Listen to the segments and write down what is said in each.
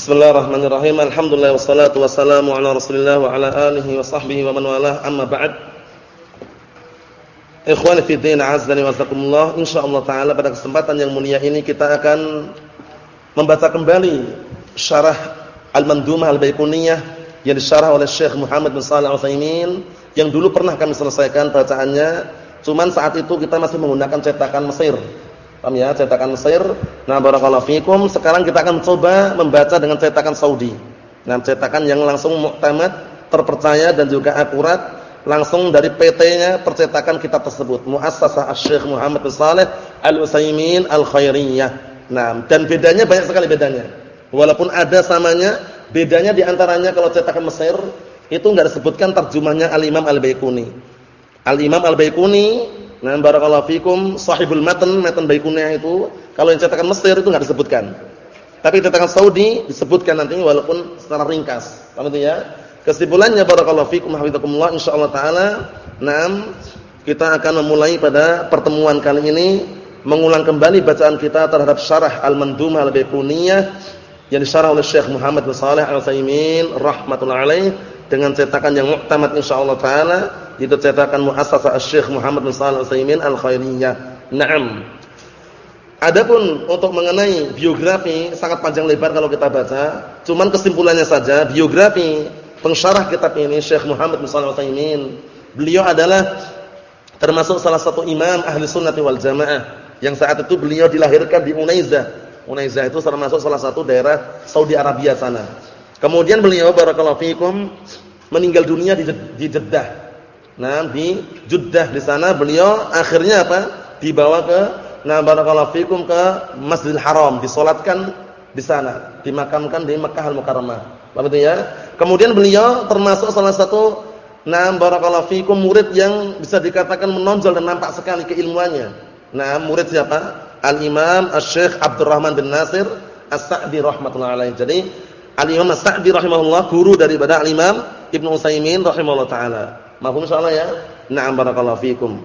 Bismillahirrahmanirrahim. Alhamdulillah wassalatu wassalamu ala Rasulillah wa ala alihi wa sahbihi wa man walah. Amma ba'd. Ikhwani fi din, azdani wa zakumullah. Insyaallah taala pada kesempatan yang mulia ini kita akan membaca kembali syarah Al-Mandumah Al-Baiquniyah yang disyarah oleh Syekh Muhammad bin Shalih Al-Utsaimin yang dulu pernah kami selesaikan bacaannya. Cuman saat itu kita masih menggunakan cetakan Mesir Paham ya? Cetakan Mesir. Nah, barakallahu fikum. Sekarang kita akan coba membaca dengan cetakan Saudi. Nah, cetakan yang langsung muktamad, terpercaya dan juga akurat langsung dari PT-nya percetakan kitab tersebut. Muassasah Asy-Syaikh Muhammad bin Shalih Al-Utsaimin Al-Khairiyah. Nah, dan bedanya banyak sekali bedanya. Walaupun ada samanya, bedanya di antaranya kalau cetakan Mesir itu enggak disebutkan terjemahnya Al-Imam Al-Baiquni. Al-Imam Al-Baiquni Nah, barakallahu fikum sahibul matan, matan Baiquniah itu kalau yang cetakan Mesir itu enggak disebutkan. Tapi cetakan Saudi disebutkan nantinya walaupun secara ringkas. Paham itu ya? Kesimpulannya barakallahu fikum hafizakumullah insyaallah taala, enam kita akan memulai pada pertemuan kali ini mengulang kembali bacaan kita terhadap syarah Al-Mandumah Al-Baiquniyah yang disyarah oleh Syekh Muhammad bin Shalih Al-Utsaimin rahimatullah alaih dengan cetakan yang muktamad insyaallah taala itu cetakan muassasah Syekh Muhammad bin Shalih Al-Utsaimin Al-Khairiyah. Naam. Adapun untuk mengenai biografi sangat panjang lebar kalau kita baca, cuman kesimpulannya saja biografi pensyarah kitab ini Syekh Muhammad bin Shalih Al-Utsaimin, beliau adalah termasuk salah satu imam ahli sunnah wal jamaah yang saat itu beliau dilahirkan di Unaizah. Unaizah itu termasuk salah satu daerah Saudi Arabia sana. Kemudian beliau barakallahu fikum meninggal dunia di Jeddah. Nah, di Jeddah di sana beliau akhirnya apa? Dibawa ke nah barakallahu fikum ke Masjidil Haram, disolatkan di sana, dimakamkan di Mekkah Al-Mukarramah. Paham ya? Kemudian beliau termasuk salah satu nah barakallahu fikum murid yang bisa dikatakan menonjol dan nampak sekali keilmuannya. Nah, murid siapa? Al-Imam Asy-Syaikh Abdurrahman bin Nasir As-Sa'di rahimatullah alaihi. Jadi Al-Imam As-Sa'di rahimahullah guru daripada Al-Imam Ibnu Utsaimin rahimahullah taala. Mahfum insyaallah ya? Na'am barakallahu fikum.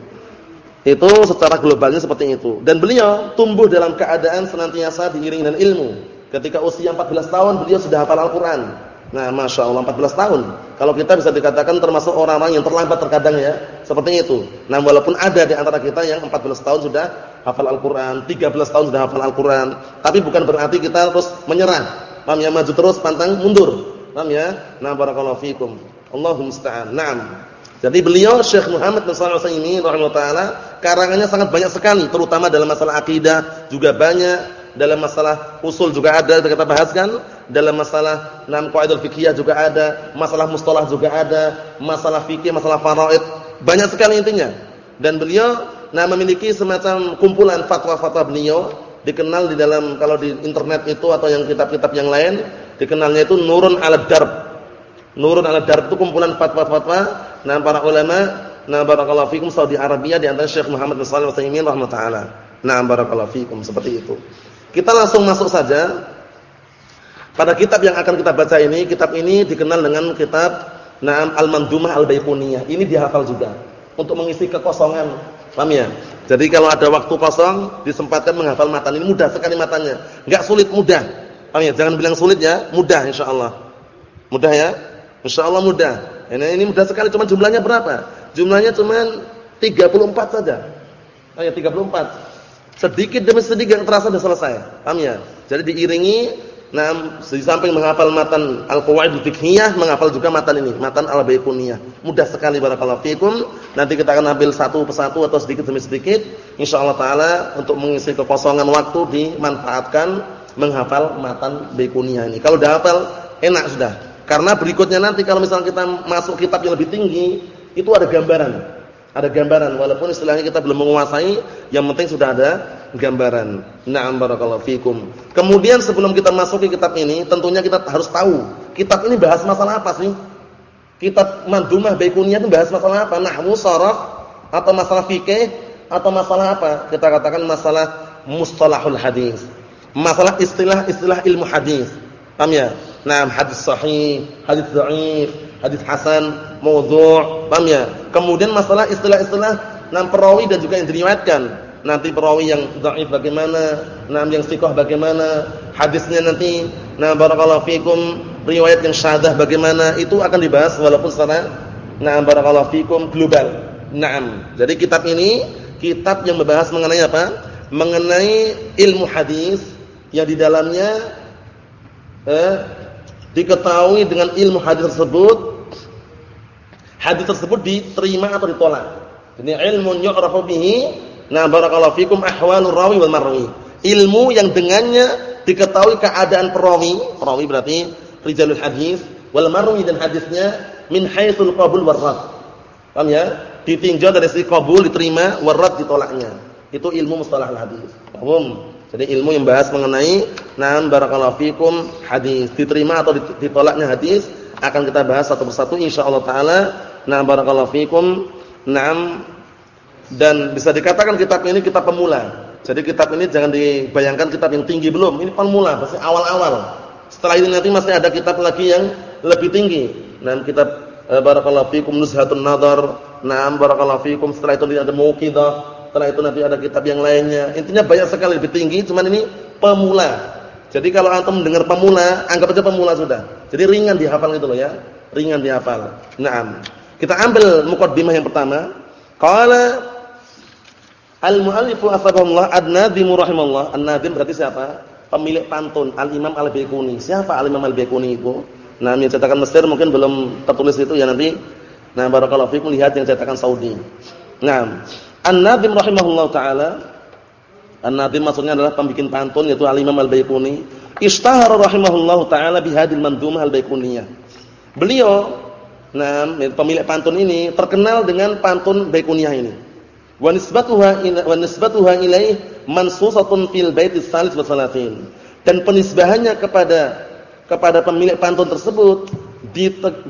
Itu secara globalnya seperti itu. Dan beliau tumbuh dalam keadaan senantiasa diiringi dengan ilmu. Ketika usia 14 tahun beliau sudah hafal Al-Qur'an. Nah, Masya Allah 14 tahun. Kalau kita bisa dikatakan termasuk orang-orang yang terlambat terkadang ya, seperti itu. Nah, walaupun ada di antara kita yang 14 tahun sudah hafal Al-Qur'an, 13 tahun sudah hafal Al-Qur'an, tapi bukan berarti kita terus menyerah. Paham ya? Maju terus, pantang mundur. Paham ya? Nah, barakallahu fikum. Allahu musta'an. Naam. Jadi beliau Syekh Muhammad bin Shalih Al-Utsaimin rahimahullah taala karangannya sangat banyak sekali, terutama dalam masalah akidah juga banyak, dalam masalah usul juga ada kita bahaskan, dalam masalah enam qaidul fiqhiyah juga ada, masalah mustalah juga ada, masalah fikih, masalah faraid, banyak sekali intinya. Dan beliau nah memiliki semacam kumpulan fatwa-fatwa beliau dikenal di dalam kalau di internet itu atau yang kitab-kitab yang lain dikenalnya itu Nurun ala Darb. Nurun ala Darb itu kumpulan fatwa-fatwa nah para ulama nah barakallahu fikum Saudi Arabia di antara Syekh Muhammad bin Shalih Al-Utsaimin taala. Nah barakallahu fikum seperti itu. Kita langsung masuk saja pada kitab yang akan kita baca ini. Kitab ini dikenal dengan kitab Naam Al-Mandumah Al-Baiquniyah. Ini dihafal juga untuk mengisi kekosongan. Paham ya? Jadi kalau ada waktu kosong disempatkan menghafal matan ini mudah sekali matanya. Enggak sulit, mudah. Paham ya? Jangan bilang sulit ya, mudah insyaallah. Mudah ya? Insyaallah mudah. Ini ini mudah sekali cuma jumlahnya berapa? Jumlahnya cuma 34 saja. Oh ya 34. Sedikit demi sedikit yang terasa sudah selesai. Paham ya? Jadi diiringi Nah, di samping menghafal matan Al-Qawaidul Fiqhiyah, menghafal juga matan ini, matan Al-Baiquniyah. Mudah sekali barakallahu fikum. Nanti kita akan ambil satu persatu atau sedikit demi sedikit insyaallah taala untuk mengisi kekosongan waktu dimanfaatkan menghafal matan Baiquniyah ini. Kalau udah hafal enak sudah. Karena berikutnya nanti kalau misalnya kita masuk kitab yang lebih tinggi, itu ada gambaran. Ada gambaran walaupun istilahnya kita belum menguasai, yang penting sudah ada gambaran. Na'am barakallahu fikum. Kemudian sebelum kita masuk ke kitab ini, tentunya kita harus tahu kitab ini bahas masalah apa sih? Kitab Mandumah Baikuniyah itu bahas masalah apa? Nahwu, sharaf atau masalah fikih atau masalah apa? Kita katakan masalah mustalahul hadis. Masalah istilah-istilah ilmu hadis. Paham ya? Nah, hadis sahih, hadis dhaif, hadis hasan, maudhu', paham ya? Kemudian masalah istilah-istilah nam perawi dan juga yang diriwayatkan. nanti perawi yang dhaif bagaimana, nah yang thiqah bagaimana, hadisnya nanti nah barakallahu fikum riwayat yang syadah bagaimana itu akan dibahas walaupun secara nah barakallahu fikum global. Naam. Jadi kitab ini kitab yang membahas mengenai apa? Mengenai ilmu hadis yang di dalamnya eh, diketahui dengan ilmu hadis tersebut hadis tersebut diterima atau ditolak. Ini ilmu yu'rafu bihi Nah, barakallahu fikum ahwalur rawi wal marwi. Ilmu yang dengannya diketahui keadaan perawi, perawi berarti rijalul hadis, wal marwi dan hadisnya min haitsul qabul war rad. Paham ya? Ditinjau dari sisi qabul diterima, war rad ditolaknya. Itu ilmu mustalah hadis. Paham? Jadi ilmu yang bahas mengenai nam barakallahu fikum hadis diterima atau ditolaknya hadis akan kita bahas satu persatu insyaallah taala. Nah barakallahu fikum. Naam dan bisa dikatakan kitab ini kitab pemula. Jadi kitab ini jangan dibayangkan kitab yang tinggi belum. Ini pemula, masih awal-awal. Setelah ini nanti masih ada kitab lagi yang lebih tinggi. Nah, kitab eh, barakallahu fikum Nuzhatun Nadar. Naam barakallahu fikum. Setelah itu ada Muqidah. Setelah itu nanti ada kitab yang lainnya. Intinya banyak sekali lebih tinggi, cuman ini pemula. Jadi kalau antum mendengar pemula, anggap aja pemula sudah. Jadi ringan dihafal gitu loh ya. Ringan dihafal. Naam. Kita ambil mukaddimah yang pertama. Qala Al-muallifu afaqahullah ad-nadim rahimahullah. An-nadim berarti siapa? Pemilik pantun Al-Imam Al-Baiquni. Siapa Al-Imam Al-Baiquni itu? Nah, yang cetakan Mesir mungkin belum tertulis itu ya nanti. Nah, barakallahu fikum lihat yang cetakan Saudi. Nah, An-Nadim rahimahullah taala An-Nadim maksudnya adalah pembikin pantun yaitu Al-Imam Al-Baiquni. Ishtahara rahimahullah taala bihadil mandumah Al-Baiquniyah. Beliau nah pemilik pantun ini terkenal dengan pantun Baiquniyah ini wa nisbatuha ila wa nisbatuha ilaih mansusatun fil wa salatin dan penisbahannya kepada kepada pemilik pantun tersebut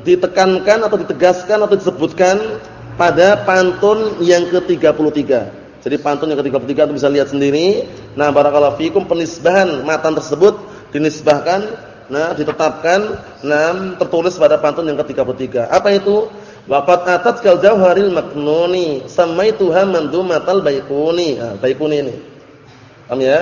ditekankan atau ditegaskan atau disebutkan pada pantun yang ke-33. Jadi pantun yang ke-33 itu bisa lihat sendiri. Nah, barakallahu fikum penisbahan matan tersebut dinisbahkan, nah ditetapkan, nah tertulis pada pantun yang ke-33. Apa itu? Waqad atat kal jauharil maknuni samaituha mandumatal baikuni. Ah, baikuni ini. Paham ya?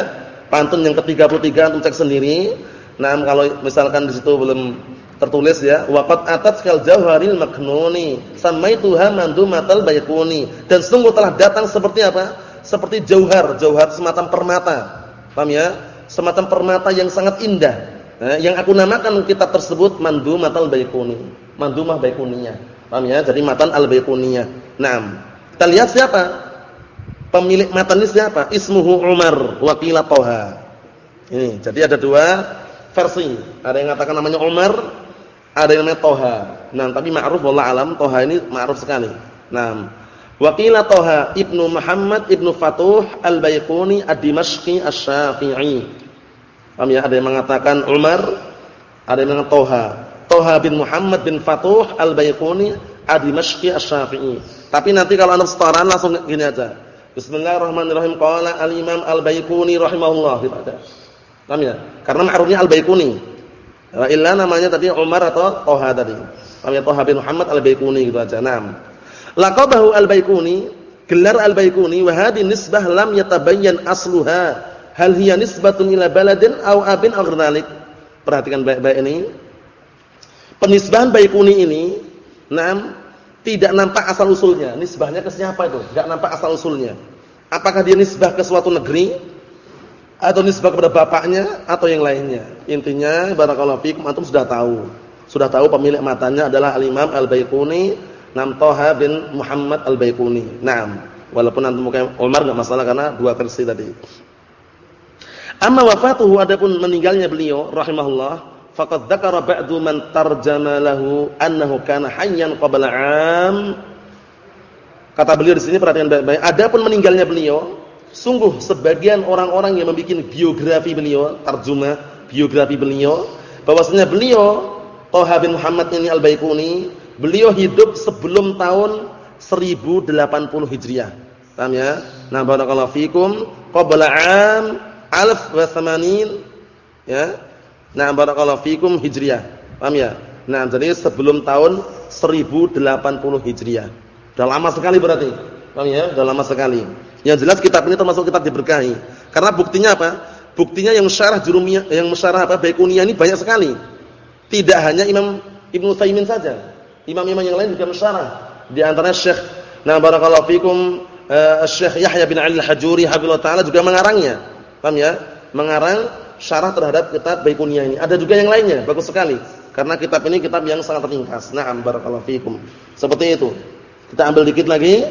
Pantun yang ke-33 untuk cek sendiri. Nah, kalau misalkan di situ belum tertulis ya, waqad atat kal jauharil maknuni samaituha mandumatal baikuni. Dan sungguh telah datang seperti apa? Seperti jauhar, jauhar semacam permata. Paham ya? Semacam permata yang sangat indah. Nah, yang aku namakan kitab tersebut Mandumatal Baikuni. Mandumah Baikuninya. Paham ya? Jadi matan al-Baiquniyah. Naam. Kita lihat siapa? Pemilik matan ini siapa? Ismuhu Umar wa qila Toha. Ini, jadi ada dua versi. Ada yang mengatakan namanya Umar, ada yang namanya Toha. Nah, tapi ma'ruf wallah alam Toha ini ma'ruf sekali. Naam. Wa qila Toha Ibnu Muhammad Ibnu Fatuh Al-Baiquni Ad-Dimashqi Asy-Syafi'i. Paham ya? Ada yang mengatakan Umar, ada yang mengatakan Toha. Toha bin Muhammad bin Fatuh Al-Baiquni Ad-Dimashqi Asy-Syafi'i. Tapi nanti kalau Anda setoran langsung gini aja. Bismillahirrahmanirrahim. Qala Al-Imam Al-Baiquni rahimahullah gitu. Paham ya? Karena ma'rufnya Al-Baiquni. Wa illa namanya tadi Umar atau Toha tadi. Paham ya? Toha bin Muhammad Al-Baiquni gitu aja. Naam. Laqabahu Al-Baiquni, gelar Al-Baiquni wa hadhihi nisbah lam yatabayyan asluha. Hal hiya nisbatun ila baladin aw abin aw Perhatikan baik-baik ini Penisbahan Baikuni ini, nam tidak nampak asal usulnya. Nisbahnya ke siapa itu? Enggak nampak asal usulnya. Apakah dia nisbah ke suatu negeri atau nisbah kepada bapaknya atau yang lainnya? Intinya barakallahu fikum antum sudah tahu. Sudah tahu pemilik matanya adalah Al-Imam Al-Baiquni, nam Toha bin Muhammad Al-Baiquni. Naam. Walaupun antum mungkin Umar enggak masalah karena dua versi tadi. Amma wafatuhu adapun meninggalnya beliau rahimahullah faqad dzakara ba'du man tarjama lahu annahu kana hayyan qabla 'am kata beliau di sini perhatikan baik-baik adapun meninggalnya beliau sungguh sebagian orang-orang yang membuat biografi beliau tarjumah biografi beliau bahwasanya beliau Thaha bin Muhammad ini Al-Baiquni beliau hidup sebelum tahun 1080 Hijriah paham ya nah barakallahu fikum qabla 'am alf wa ya Nah, barakallahu fikum Hijriah. Paham ya? Nah, jadi sebelum tahun 1080 Hijriah. Sudah lama sekali berarti. Paham ya? Sudah lama sekali. Yang jelas kitab ini termasuk kitab diberkahi. Karena buktinya apa? Buktinya yang syarah jurumiyah, yang syarah apa? Baikuniyah ini banyak sekali. Tidak hanya Imam Ibnu Taimin saja. Imam-imam yang lain juga mensyarah. Di antaranya Syekh Nah barakallahu fikum uh, Syekh Yahya bin Ali Al-Hajuri hafizallahu taala juga mengarangnya. Paham ya? Mengarang syarah terhadap kitab Baikuniyah ini. Ada juga yang lainnya, bagus sekali. Karena kitab ini kitab yang sangat ringkas. Na'am barakallahu fikum. Seperti itu. Kita ambil dikit lagi.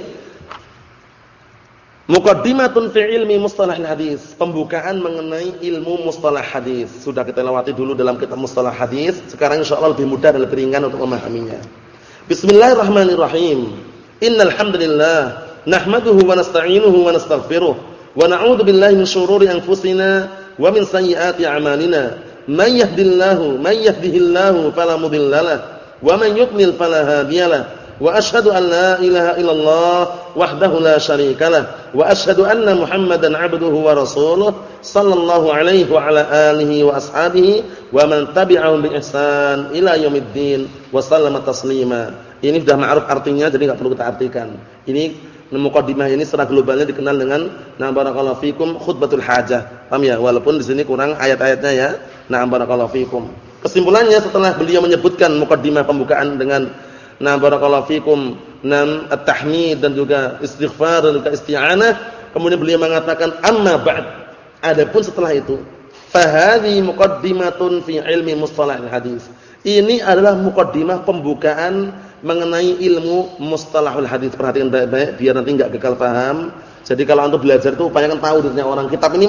Muqaddimatun fi ilmi mustalah hadis. Pembukaan mengenai ilmu mustalah hadis. Sudah kita lewati dulu dalam kitab mustalah hadis. Sekarang insyaallah lebih mudah dan lebih ringan untuk memahaminya. Bismillahirrahmanirrahim. Innal hamdalillah nahmaduhu wa nasta'inuhu wa nastaghfiruh wa na'udzu billahi min shururi anfusina wa min sayyiati a'malina. Man yahdihillahu man yahdihillahu fala mudhillalah wa man yudlil fala hadiyalah wa asyhadu an la ilaha illallah wahdahu la syarikalah wa asyhadu anna muhammadan abduhu wa rasuluh sallallahu alaihi wa ala alihi wa ashabihi wa man tabi'ahum bi ihsan ila yaumiddin wa sallama taslima. Ini sudah ma'ruf artinya jadi enggak perlu kita artikan. Ini mukadimah ini secara globalnya dikenal dengan na barakallahu fikum khutbatul hajah. Paham ya? Walaupun di sini kurang ayat-ayatnya ya. Na barakallahu fikum. Kesimpulannya setelah beliau menyebutkan mukadimah pembukaan dengan Nah barakallahu fikum nam at-tahmid dan juga istighfar dan juga isti'anah. Kemudian beliau mengatakan amma ba'd. Adapun setelah itu, fa hadhi muqaddimatun fi ilmi mustalah hadis. Ini adalah mukaddimah pembukaan mengenai ilmu mustalahul hadis. Perhatikan baik-baik biar nanti enggak gagal paham. Jadi kalau untuk belajar itu upayakan tahu dari orang. Kitab ini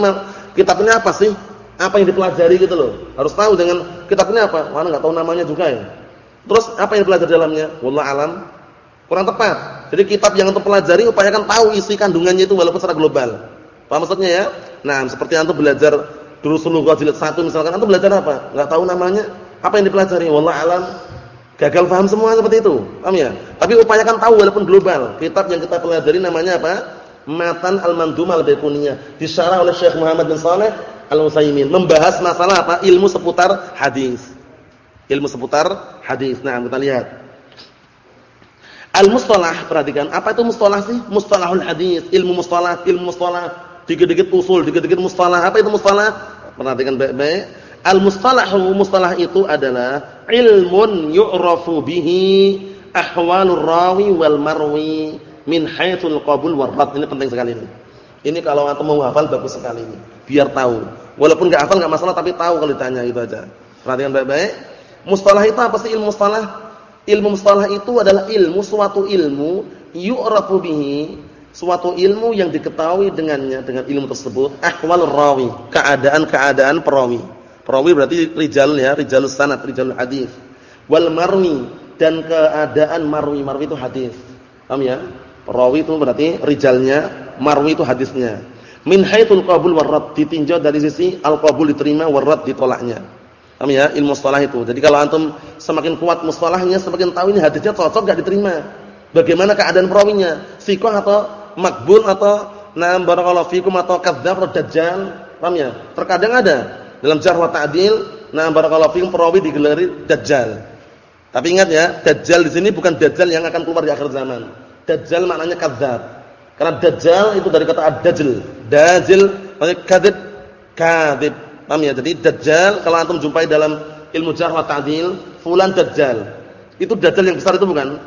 kitab ini apa sih? Apa yang dipelajari gitu loh. Harus tahu dengan kitab ini apa. Mana enggak tahu namanya juga ya. Terus apa yang belajar dalamnya? Wallah alam kurang tepat. Jadi kitab yang untuk pelajari upayakan tahu isi kandungannya itu walaupun secara global. Paham maksudnya ya? Nah, seperti antum belajar dulu lughah jilid 1 misalkan antum belajar apa? Enggak tahu namanya. Apa yang dipelajari? Wallah alam gagal paham semua seperti itu. Paham ya? Tapi upayakan tahu walaupun global. Kitab yang kita pelajari namanya apa? Matan Al-Mandumah Al-Baiquniyah, disyarah oleh Syekh Muhammad bin Shalih Al-Utsaimin, membahas masalah apa? Ilmu seputar hadis ilmu seputar hadis. Nah, kita lihat. Al-mustalah, perhatikan, apa itu mustalah sih? Mustalahul hadis, ilmu mustalah, ilmu mustalah, dikit-dikit usul, dikit-dikit mustalah. Apa itu mustalah? Perhatikan baik-baik. Al-mustalahu, mustalah itu adalah ilmun yu'rafu bihi ahwalur rawi wal marwi min haitsul qabul war. Ini penting sekali ini. Ini kalau antum mau hafal bagus sekali ini. Biar tahu. Walaupun enggak hafal enggak masalah tapi tahu kalau ditanya itu aja. Perhatikan baik-baik. Mustalah itu apa sih ilmu mustalah? Ilmu mustalah itu adalah ilmu suatu ilmu yu'rafu bihi, suatu ilmu yang diketahui dengannya dengan ilmu tersebut ahwalur rawi, keadaan-keadaan perawi. Perawi berarti rijal ya, rijalus sanad, rijalul hadis. Wal marwi dan keadaan marwi, marwi itu hadis. Paham ya? Perawi itu berarti rijalnya, marwi itu hadisnya. Min haitsul qabul warad ditinjau dari sisi al-qabul diterima warad ditolaknya. Paham ya? Ilmu mustalah itu. Jadi kalau antum semakin kuat mustalahnya, semakin tahu ini hadisnya cocok enggak diterima. Bagaimana keadaan perawinya? Fiqh atau makbul atau na'am barakallahu fikum atau kadzdzab atau dajjal? Paham ya? Terkadang ada dalam jarh wa ta'dil, na'am barakallahu fikum perawi digelari dajjal. Tapi ingat ya, dajjal di sini bukan dajjal yang akan keluar di akhir zaman. Dajjal maknanya kadzdzab. Karena dajjal itu dari kata ad-dajjal. Dajjal maknanya kadzib, kadzib. Paham ya? Jadi dajjal kalau antum jumpai dalam ilmu jarh wa ta'dil, fulan dajjal. Itu dajjal yang besar itu bukan?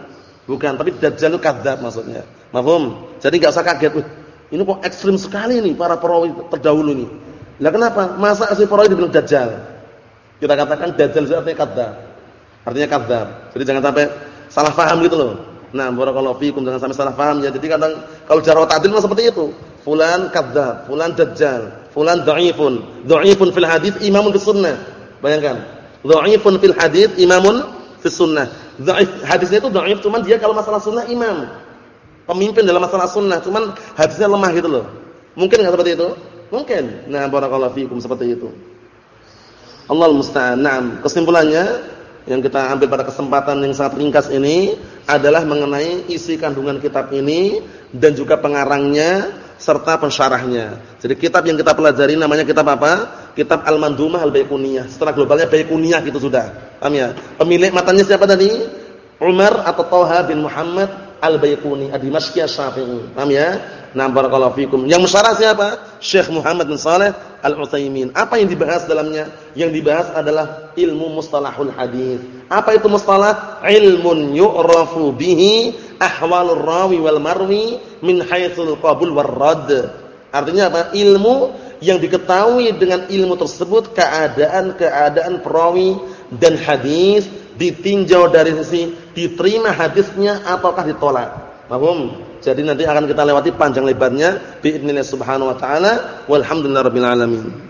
Bukan, tapi dajjal itu kadzab maksudnya. Mahfum? Jadi enggak usah kaget. Uh, ini kok ekstrim sekali nih para perawi terdahulu nih. Lah kenapa? Masa si perawi dibilang dajjal? Kita katakan dajjal itu artinya kadzab. Artinya kadzab. Jadi jangan sampai salah paham gitu loh. Nah, barakallahu fikum jangan sampai salah paham ya. Jadi kadang kalau jarh wa ta'dil seperti itu. Fulan kadzab, fulan dajjal fulan dhaifun. Dhaifun fil hadis imamun fis sunnah. Bayangkan. Dhaifun fil hadis imamun fis sunnah. Dhaif hadisnya itu dhaif cuman dia kalau masalah sunnah imam. Pemimpin dalam masalah sunnah, cuman hadisnya lemah gitu loh. Mungkin enggak seperti itu? Mungkin. Nah, barakallahu fikum seperti itu. Allah musta'an. Naam, kesimpulannya yang kita ambil pada kesempatan yang sangat ringkas ini adalah mengenai isi kandungan kitab ini dan juga pengarangnya serta pensyarahnya. Jadi kitab yang kita pelajari namanya kitab apa? Kitab Al-Mandumah Al-Baiquniyah. Setelah globalnya Baiquniyah gitu sudah. Paham ya? Pemilik matanya siapa tadi? Umar atau Thaha bin Muhammad Al-Baiquni Ad-Dimashqi Asy-Syafi'i. Paham ya? Nah, barakallahu fikum. Yang musyarah siapa? Syekh Muhammad bin Saleh Al-Utsaimin. Apa yang dibahas dalamnya? Yang dibahas adalah ilmu mustalahul hadis. Apa itu mustalah? Ilmun yu'rafu bihi ahwalur rawi wal marwi min haitsul qabul war rad. Artinya apa? Ilmu yang diketahui dengan ilmu tersebut keadaan-keadaan perawi dan hadis ditinjau dari sisi diterima hadisnya ataukah ditolak. Paham? Jadi nanti akan kita lewati panjang lebarnya biidznillah subhanahu wa taala walhamdulillahirabbil alamin.